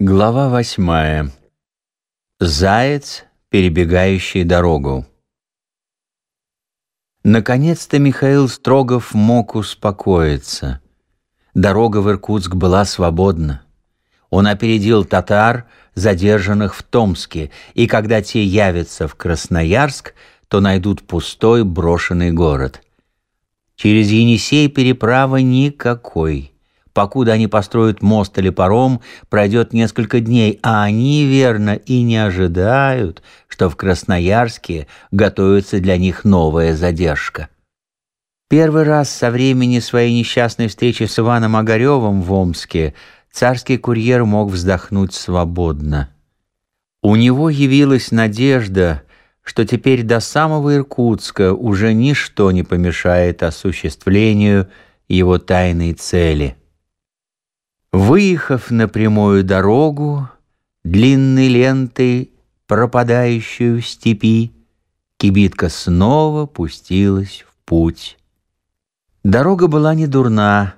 Глава восьмая. Заяц, перебегающий дорогу. Наконец-то Михаил Строгов мог успокоиться. Дорога в Иркутск была свободна. Он опередил татар, задержанных в Томске, и когда те явятся в Красноярск, то найдут пустой брошенный город. Через Енисей переправы никакой. Покуда они построят мост или паром, пройдет несколько дней, а они, верно, и не ожидают, что в Красноярске готовится для них новая задержка. Первый раз со времени своей несчастной встречи с Иваном Огаревым в Омске царский курьер мог вздохнуть свободно. У него явилась надежда, что теперь до самого Иркутска уже ничто не помешает осуществлению его тайной цели. Выехав на прямую дорогу, длинной лентой, пропадающую в степи, кибитка снова пустилась в путь. Дорога была не дурна.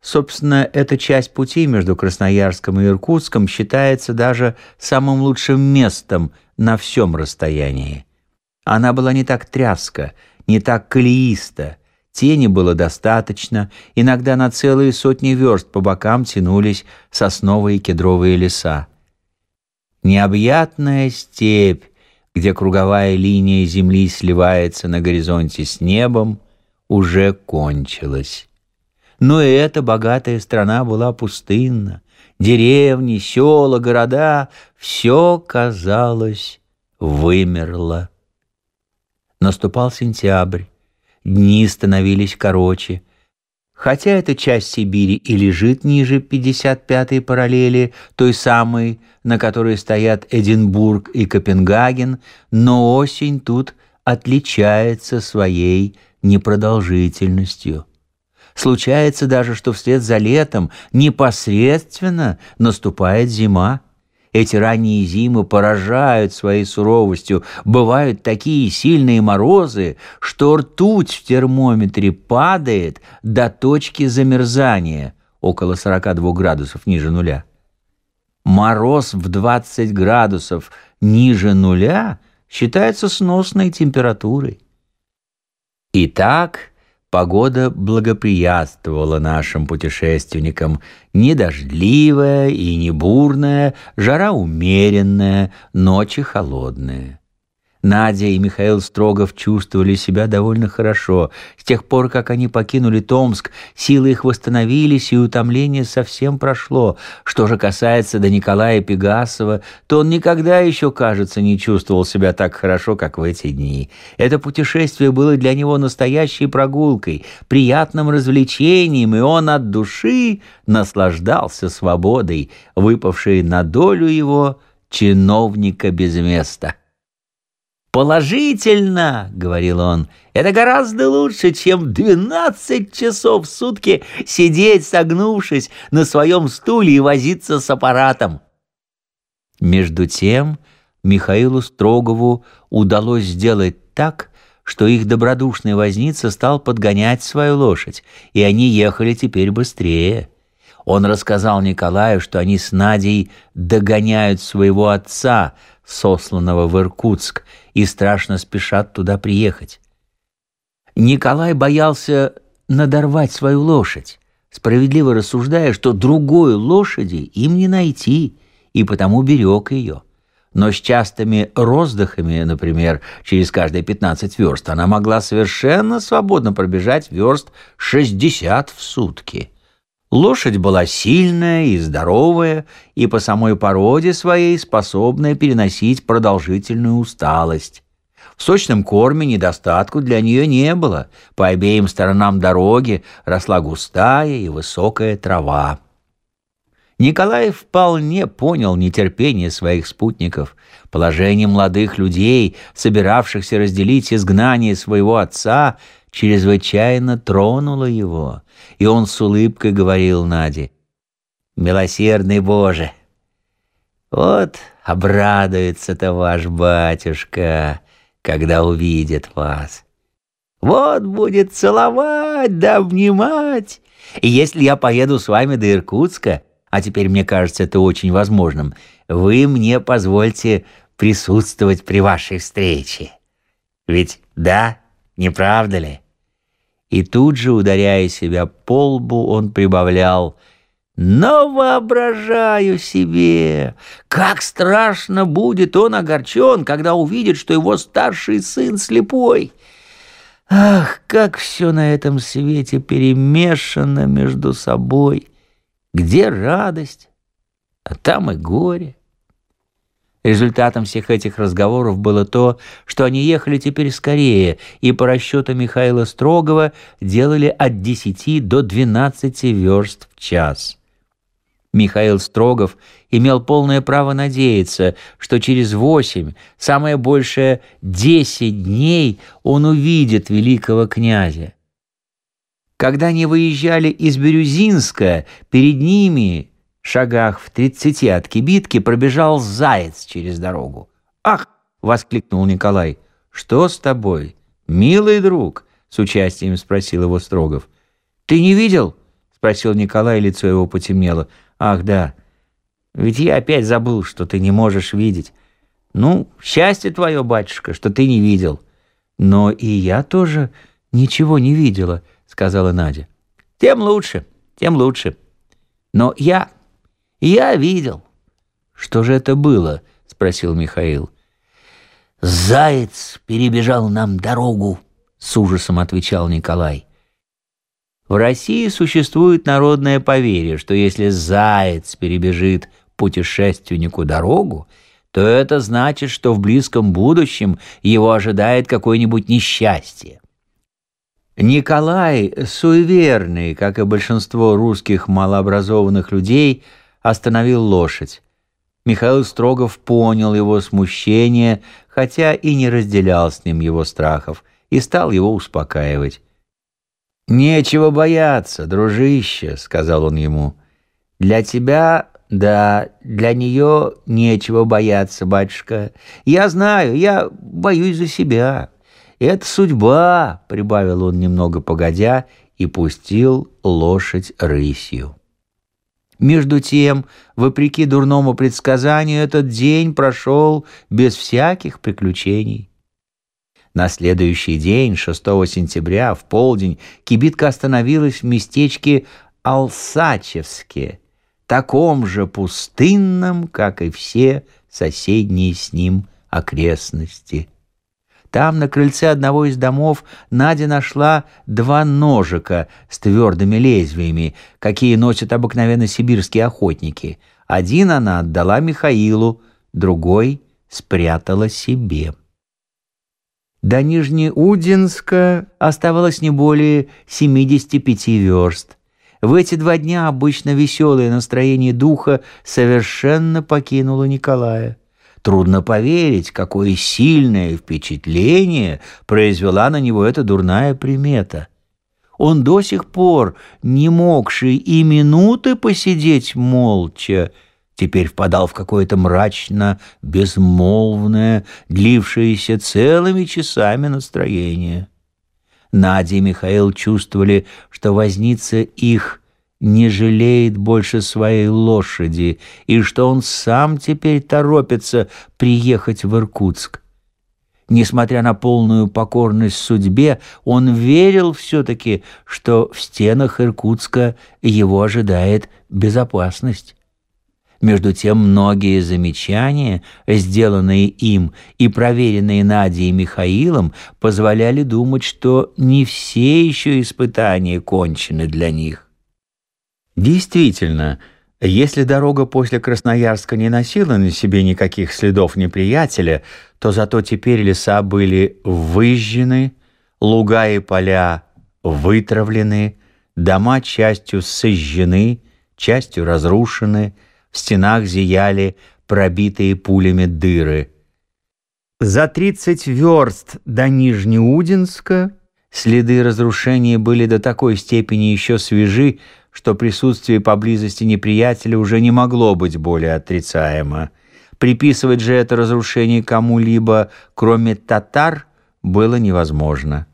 Собственно, эта часть пути между Красноярском и Иркутском считается даже самым лучшим местом на всем расстоянии. Она была не так тряска, не так колеиста, Тени было достаточно, иногда на целые сотни верст по бокам тянулись сосновые и кедровые леса. Необъятная степь, где круговая линия земли сливается на горизонте с небом, уже кончилась. Но и эта богатая страна была пустынна. Деревни, села, города — все, казалось, вымерло. Наступал сентябрь дни становились короче. Хотя эта часть Сибири и лежит ниже 55-й параллели, той самой, на которой стоят Эдинбург и Копенгаген, но осень тут отличается своей непродолжительностью. Случается даже, что вслед за летом непосредственно наступает зима. Эти ранние зимы поражают своей суровостью. Бывают такие сильные морозы, что ртуть в термометре падает до точки замерзания, около 42 градусов ниже нуля. Мороз в 20 градусов ниже нуля считается сносной температурой. Итак, Погода благоприятствовала нашим путешественникам. Не дождливая и не бурная, жара умеренная, ночи холодные. Надя и Михаил Строгов чувствовали себя довольно хорошо. С тех пор, как они покинули Томск, силы их восстановились, и утомление совсем прошло. Что же касается до Николая Пегасова, то он никогда еще, кажется, не чувствовал себя так хорошо, как в эти дни. Это путешествие было для него настоящей прогулкой, приятным развлечением, и он от души наслаждался свободой, выпавшей на долю его чиновника без места. «Положительно», — говорил он, — «это гораздо лучше, чем двенадцать часов в сутки сидеть, согнувшись на своем стуле и возиться с аппаратом». Между тем Михаилу Строгову удалось сделать так, что их добродушный возница стал подгонять свою лошадь, и они ехали теперь быстрее. Он рассказал Николаю, что они с Надей догоняют своего отца, сосланного в Иркутск, и страшно спешат туда приехать. Николай боялся надорвать свою лошадь, справедливо рассуждая, что другой лошади им не найти, и потому берег ее. Но с частыми роздыхами, например, через каждые 15 верст, она могла совершенно свободно пробежать верст 60 в сутки. Лошадь была сильная и здоровая, и по самой породе своей способная переносить продолжительную усталость. В сочном корме недостатку для нее не было. По обеим сторонам дороги росла густая и высокая трава. Николай вполне понял нетерпение своих спутников. Положение молодых людей, собиравшихся разделить изгнание своего отца, чрезвычайно тронуло его, и он с улыбкой говорил Наде, «Милосердный Боже, вот обрадуется-то ваш батюшка, когда увидит вас. Вот будет целовать да обнимать. И если я поеду с вами до Иркутска, а теперь мне кажется это очень возможным, вы мне позвольте присутствовать при вашей встрече. Ведь да, не правда ли? И тут же, ударяя себя по лбу, он прибавлял «Но воображаю себе, как страшно будет он огорчен, когда увидит, что его старший сын слепой». Ах, как все на этом свете перемешано между собой. Где радость, а там и горе. Результатом всех этих разговоров было то, что они ехали теперь скорее и по расчету Михаила Строгова делали от 10 до 12 верст в час. Михаил Строгов имел полное право надеяться, что через восемь, самое большее десять дней он увидит великого князя. Когда они выезжали из Бирюзинска, перед ними, шагах в тридцати от кибитки, пробежал заяц через дорогу. «Ах!» — воскликнул Николай. «Что с тобой, милый друг?» — с участием спросил его Строгов. «Ты не видел?» — спросил Николай, лицо его потемнело. Ах, да. Ведь я опять забыл, что ты не можешь видеть. Ну, счастье твое, батюшка, что ты не видел. Но и я тоже ничего не видела, сказала Надя. Тем лучше, тем лучше. Но я, я видел. Что же это было? Спросил Михаил. Заяц перебежал нам дорогу, с ужасом отвечал Николай. В России существует народное поверье, что если заяц перебежит путешественнику дорогу, то это значит, что в близком будущем его ожидает какое-нибудь несчастье. Николай, суеверный, как и большинство русских малообразованных людей, остановил лошадь. Михаил Строгов понял его смущение, хотя и не разделял с ним его страхов, и стал его успокаивать. «Нечего бояться, дружище», — сказал он ему. «Для тебя, да, для нее нечего бояться, батюшка. Я знаю, я боюсь за себя. Это судьба», — прибавил он немного погодя и пустил лошадь рысью. Между тем, вопреки дурному предсказанию, этот день прошел без всяких приключений. На следующий день, 6 сентября, в полдень, кибитка остановилась в местечке Алсачевске, таком же пустынном, как и все соседние с ним окрестности. Там, на крыльце одного из домов, Надя нашла два ножика с твердыми лезвиями, какие носят обыкновенно сибирские охотники. Один она отдала Михаилу, другой спрятала себе. До Нижнеудинска оставалось не более 75 верст. В эти два дня обычно веселое настроение духа совершенно покинуло Николая. Трудно поверить, какое сильное впечатление произвела на него эта дурная примета. Он до сих пор, не могший и минуты посидеть молча, теперь впадал в какое-то мрачно безмолвное, длившееся целыми часами настроение. Надя и Михаил чувствовали, что возница их не жалеет больше своей лошади и что он сам теперь торопится приехать в Иркутск. Несмотря на полную покорность судьбе, он верил все-таки, что в стенах Иркутска его ожидает безопасность. Между тем многие замечания, сделанные им и проверенные Надей и Михаилом, позволяли думать, что не все еще испытания кончены для них. Действительно, если дорога после Красноярска не носила на себе никаких следов неприятеля, то зато теперь леса были выжжены, луга и поля вытравлены, дома частью сожжены, частью разрушены – в стенах зияли пробитые пулями дыры. За тридцать верст до Нижнеудинска следы разрушения были до такой степени еще свежи, что присутствие поблизости неприятеля уже не могло быть более отрицаемо. Приписывать же это разрушение кому-либо, кроме татар, было невозможно.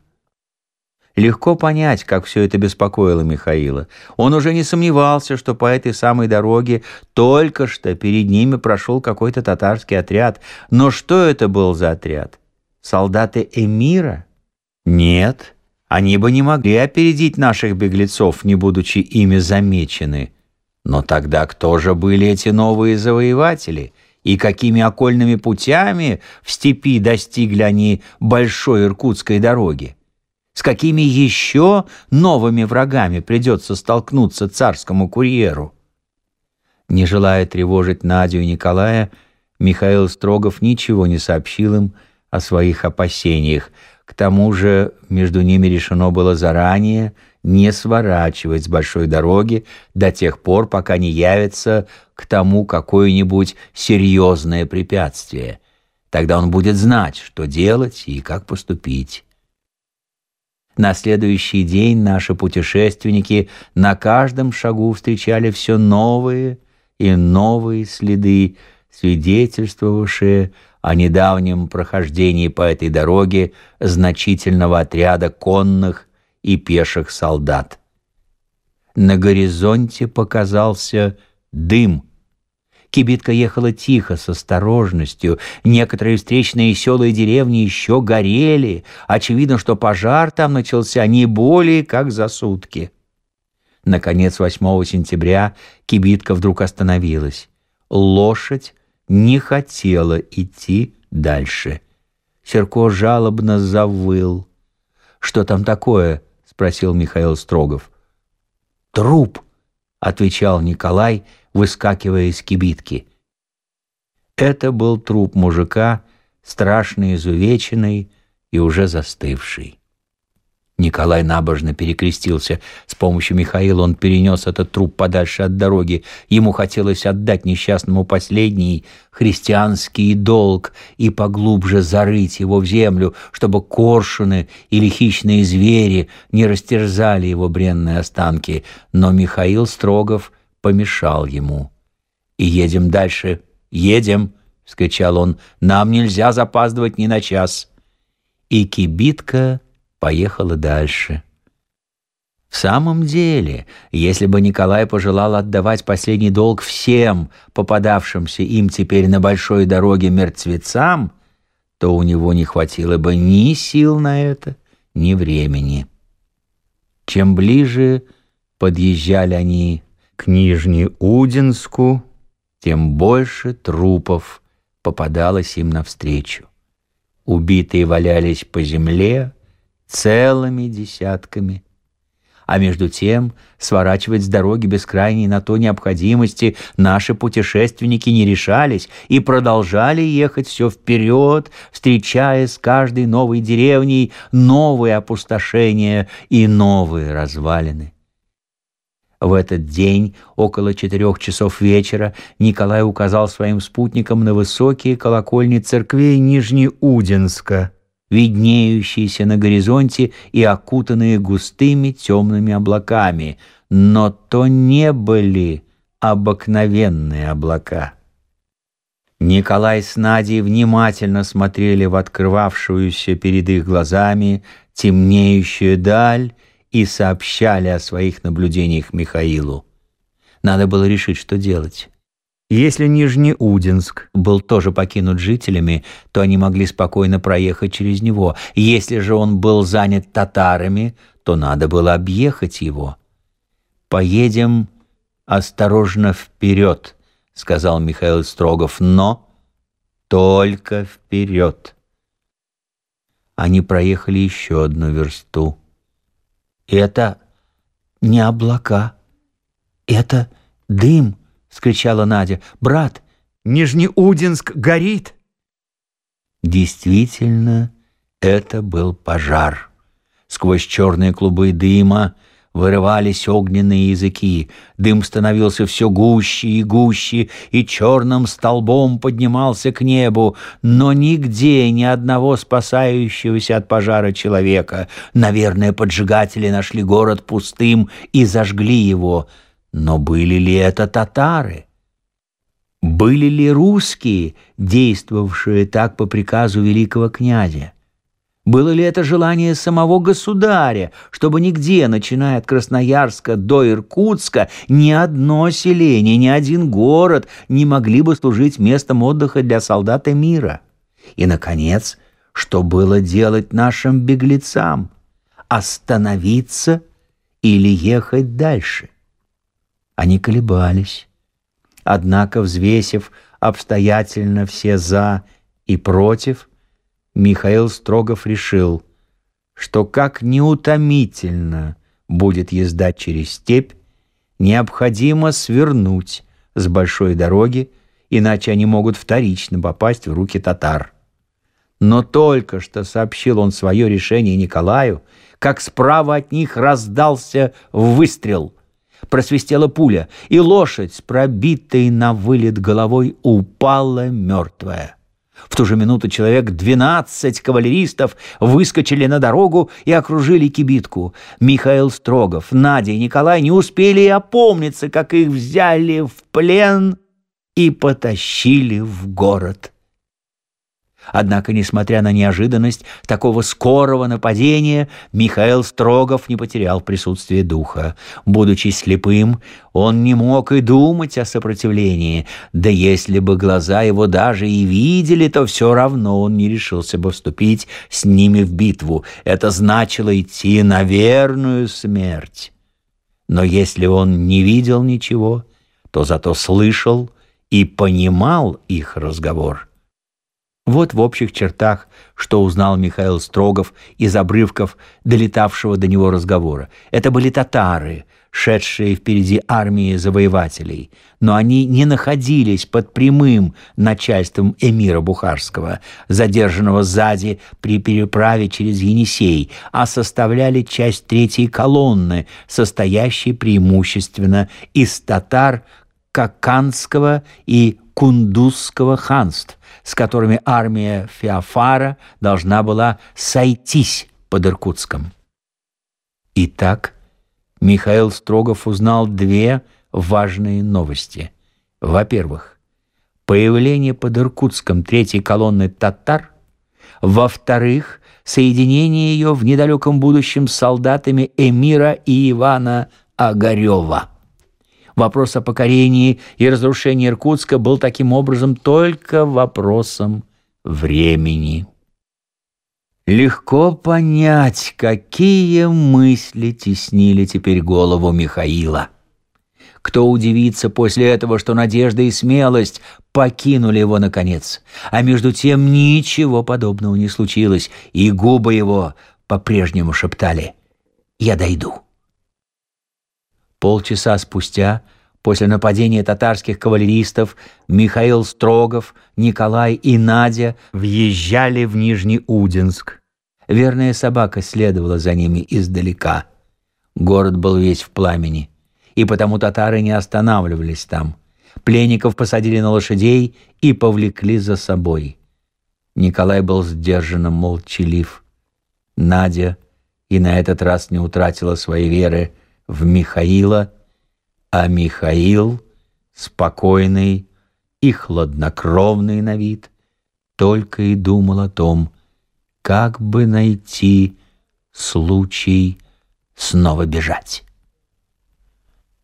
Легко понять, как все это беспокоило Михаила. Он уже не сомневался, что по этой самой дороге только что перед ними прошел какой-то татарский отряд. Но что это был за отряд? Солдаты эмира? Нет, они бы не могли опередить наших беглецов, не будучи ими замечены. Но тогда кто же были эти новые завоеватели? И какими окольными путями в степи достигли они большой иркутской дороги? С какими еще новыми врагами придется столкнуться царскому курьеру? Не желая тревожить Надю и Николая, Михаил Строгов ничего не сообщил им о своих опасениях. К тому же между ними решено было заранее не сворачивать с большой дороги до тех пор, пока не явится к тому какое-нибудь серьезное препятствие. Тогда он будет знать, что делать и как поступить. На следующий день наши путешественники на каждом шагу встречали все новые и новые следы, свидетельствовавшие о недавнем прохождении по этой дороге значительного отряда конных и пеших солдат. На горизонте показался дым — Кибитка ехала тихо, с осторожностью. Некоторые встречные села и деревни еще горели. Очевидно, что пожар там начался не более как за сутки. Наконец, 8 сентября кибитка вдруг остановилась. Лошадь не хотела идти дальше. Серко жалобно завыл. «Что там такое?» — спросил Михаил Строгов. «Труп!» — отвечал Николай, выскакивая из кибитки. Это был труп мужика, страшно изувеченный и уже застывший. Николай набожно перекрестился. С помощью Михаила он перенес этот труп подальше от дороги. Ему хотелось отдать несчастному последний христианский долг и поглубже зарыть его в землю, чтобы коршуны или хищные звери не растерзали его бренные останки. Но Михаил Строгов помешал ему. «И едем дальше, едем!» — вскричал он. «Нам нельзя запаздывать ни на час!» И кибитка поехала дальше. В самом деле, если бы Николай пожелал отдавать последний долг всем попадавшимся им теперь на большой дороге мертвецам, то у него не хватило бы ни сил на это, ни времени. Чем ближе подъезжали они к Нижнеудинску, тем больше трупов попадалось им навстречу. Убитые валялись по земле целыми десятками. А между тем, сворачивать с дороги без крайней на то необходимости наши путешественники не решались и продолжали ехать все вперед, встречая с каждой новой деревней новые опустошения и новые развалины. В этот день, около четырех часов вечера, Николай указал своим спутникам на высокие колокольни церквей Нижнеудинска, виднеющиеся на горизонте и окутанные густыми темными облаками, но то не были обыкновенные облака. Николай с Надей внимательно смотрели в открывавшуюся перед их глазами темнеющую даль и сообщали о своих наблюдениях Михаилу. Надо было решить, что делать. Если Нижнеудинск был тоже покинут жителями, то они могли спокойно проехать через него. Если же он был занят татарами, то надо было объехать его. «Поедем осторожно вперед», — сказал Михаил Строгов, — «но только вперед». Они проехали еще одну версту. «Это не облака, это дым», — скричала Надя. «Брат, Нижнеудинск горит!» Действительно, это был пожар. Сквозь черные клубы дыма вырывались огненные языки, дым становился все гуще и гуще, и черным столбом поднимался к небу, но нигде ни одного спасающегося от пожара человека. Наверное, поджигатели нашли город пустым и зажгли его. Но были ли это татары? Были ли русские, действовавшие так по приказу великого князя? Было ли это желание самого государя, чтобы нигде, начиная от Красноярска до Иркутска, ни одно селение, ни один город не могли бы служить местом отдыха для солдата мира? И, наконец, что было делать нашим беглецам? Остановиться или ехать дальше? Они колебались. Однако, взвесив обстоятельно все «за» и «против», Михаил Строгов решил, что как неутомительно будет езда через степь, необходимо свернуть с большой дороги, иначе они могут вторично попасть в руки татар. Но только что сообщил он свое решение Николаю, как справа от них раздался выстрел. Просвистела пуля, и лошадь с пробитой на вылет головой упала мертвая. В ту же минуту человек двенадцать кавалеристов выскочили на дорогу и окружили кибитку. Михаил Строгов, Надя и Николай не успели и опомниться, как их взяли в плен и потащили в город. Однако, несмотря на неожиданность такого скорого нападения, Михаил Строгов не потерял присутствие духа. Будучи слепым, он не мог и думать о сопротивлении, да если бы глаза его даже и видели, то все равно он не решился бы вступить с ними в битву. Это значило идти на верную смерть. Но если он не видел ничего, то зато слышал и понимал их разговор. Вот в общих чертах, что узнал Михаил Строгов из обрывков долетавшего до него разговора. Это были татары, шедшие впереди армии завоевателей, но они не находились под прямым начальством эмира Бухарского, задержанного сзади при переправе через Енисей, а составляли часть третьей колонны, состоящей преимущественно из татар Каканского и Кундузского ханств, с которыми армия Феофара должна была сойтись под Иркутском. Итак, Михаил Строгов узнал две важные новости. Во-первых, появление под Иркутском третьей колонны татар. Во-вторых, соединение ее в недалеком будущем с солдатами эмира и Ивана Огарева. Вопрос о покорении и разрушении Иркутска был таким образом только вопросом времени. Легко понять, какие мысли теснили теперь голову Михаила. Кто удивится после этого, что надежда и смелость покинули его наконец, а между тем ничего подобного не случилось, и губы его по-прежнему шептали «Я дойду». Полчаса спустя, после нападения татарских кавалеристов, Михаил Строгов, Николай и Надя въезжали в Нижний Удинск. Верная собака следовала за ними издалека. Город был весь в пламени, и потому татары не останавливались там. Пленников посадили на лошадей и повлекли за собой. Николай был сдержанно молчалив. Надя и на этот раз не утратила своей веры – в Михаила, а Михаил, спокойный и хладнокровный на вид, только и думал о том, как бы найти случай снова бежать.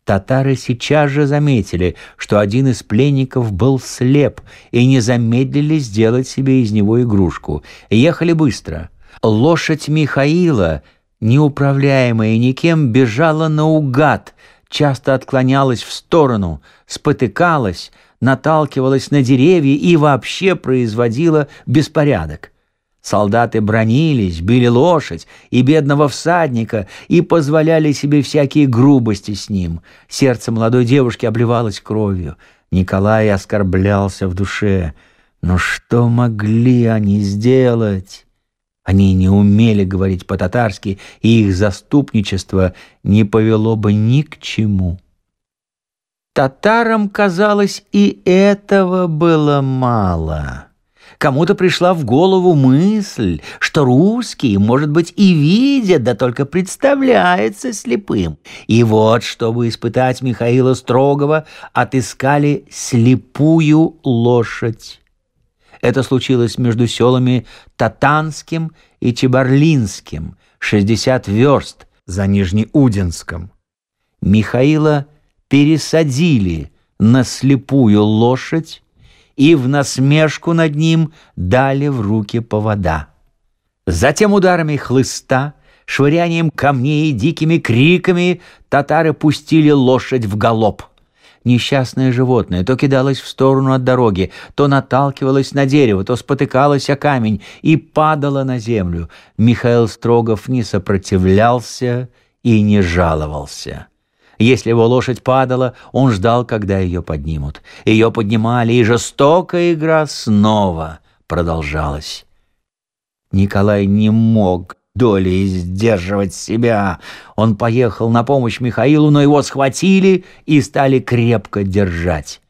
Татары сейчас же заметили, что один из пленников был слеп, и не замедлили сделать себе из него игрушку. Ехали быстро. Лошадь Михаила неуправляемая никем, бежала наугад, часто отклонялась в сторону, спотыкалась, наталкивалась на деревья и вообще производила беспорядок. Солдаты бронились, били лошадь и бедного всадника и позволяли себе всякие грубости с ним. Сердце молодой девушки обливалось кровью. Николай оскорблялся в душе. Но что могли они сделать? Они не умели говорить по-татарски, и их заступничество не повело бы ни к чему. Татарам, казалось, и этого было мало. Кому-то пришла в голову мысль, что русский, может быть, и видит, да только представляется слепым. И вот, чтобы испытать Михаила Строгова, отыскали слепую лошадь. Это случилось между селами Татанским и Чебарлинским, 60 верст за Нижнеудинском. Михаила пересадили на слепую лошадь и в насмешку над ним дали в руки повода. Затем ударами хлыста, швырянием камней, дикими криками татары пустили лошадь в галоп. Несчастное животное то кидалось в сторону от дороги, то наталкивалось на дерево, то спотыкалось о камень и падало на землю. Михаил Строгов не сопротивлялся и не жаловался. Если его лошадь падала, он ждал, когда ее поднимут. Ее поднимали, и жестокая игра снова продолжалась. Николай не мог долей сдерживать себя. Он поехал на помощь Михаилу, но его схватили и стали крепко держать.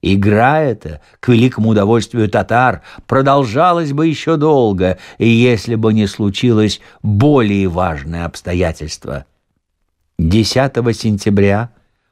Игра эта, к великому удовольствию татар, продолжалась бы еще долго, если бы не случилось более важное обстоятельство — 10 сентября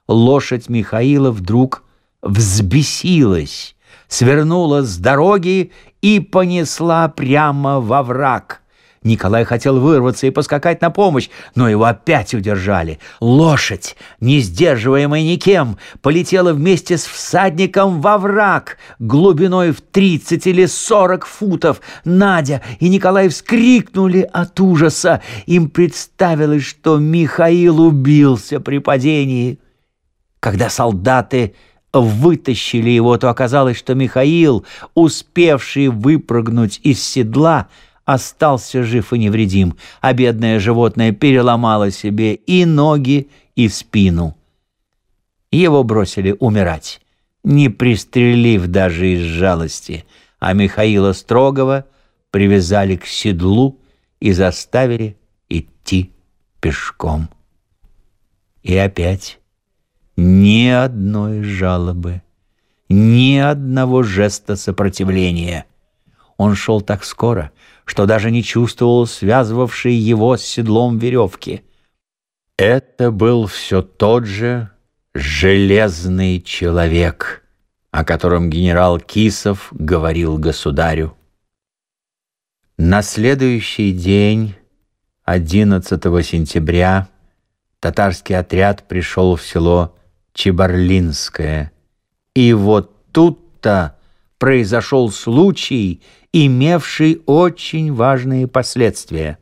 лошадь Михаила вдруг взбесилась, свернула с дороги и понесла прямо во враг. Николай хотел вырваться и поскакать на помощь, но его опять удержали. Лошадь, не сдерживаемая никем, полетела вместе с всадником во враг глубиной в тридцать или сорок футов. Надя и Николай вскрикнули от ужаса. Им представилось, что Михаил убился при падении. Когда солдаты вытащили его, то оказалось, что Михаил, успевший выпрыгнуть из седла, остался жив и невредим, а бедное животное переломало себе и ноги, и спину. Его бросили умирать, не пристрелив даже из жалости, а Михаила Строгова привязали к седлу и заставили идти пешком. И опять ни одной жалобы, ни одного жеста сопротивления. Он шел так скоро, что даже не чувствовал связывавшей его с седлом веревки. Это был все тот же железный человек, о котором генерал Кисов говорил государю. На следующий день, 11 сентября, татарский отряд пришел в село Чебарлинское. И вот тут-то произошел случай, имевший очень важные последствия.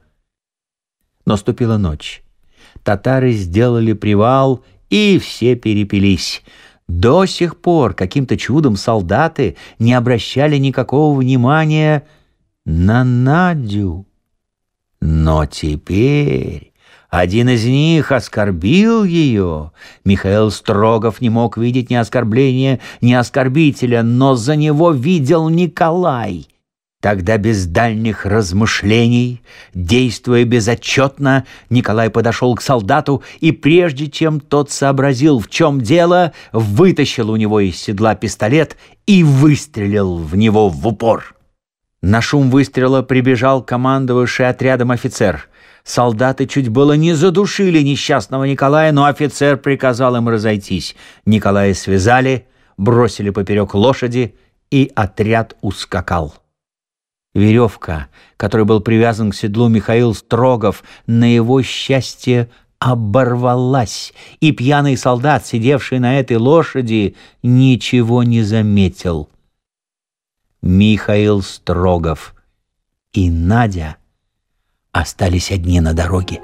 Наступила ночь. Татары сделали привал, и все перепились. До сих пор каким-то чудом солдаты не обращали никакого внимания на Надю. Но теперь один из них оскорбил ее. Михаил Строгов не мог видеть ни оскорбления, ни оскорбителя, но за него видел Николай. Тогда без дальних размышлений, действуя безотчетно, Николай подошел к солдату и, прежде чем тот сообразил, в чем дело, вытащил у него из седла пистолет и выстрелил в него в упор. На шум выстрела прибежал командовавший отрядом офицер — Солдаты чуть было не задушили несчастного Николая, но офицер приказал им разойтись. Николая связали, бросили поперек лошади, и отряд ускакал. Веревка, которой был привязан к седлу Михаил Строгов, на его счастье оборвалась, и пьяный солдат, сидевший на этой лошади, ничего не заметил. Михаил Строгов и Надя — остались одни на дороге.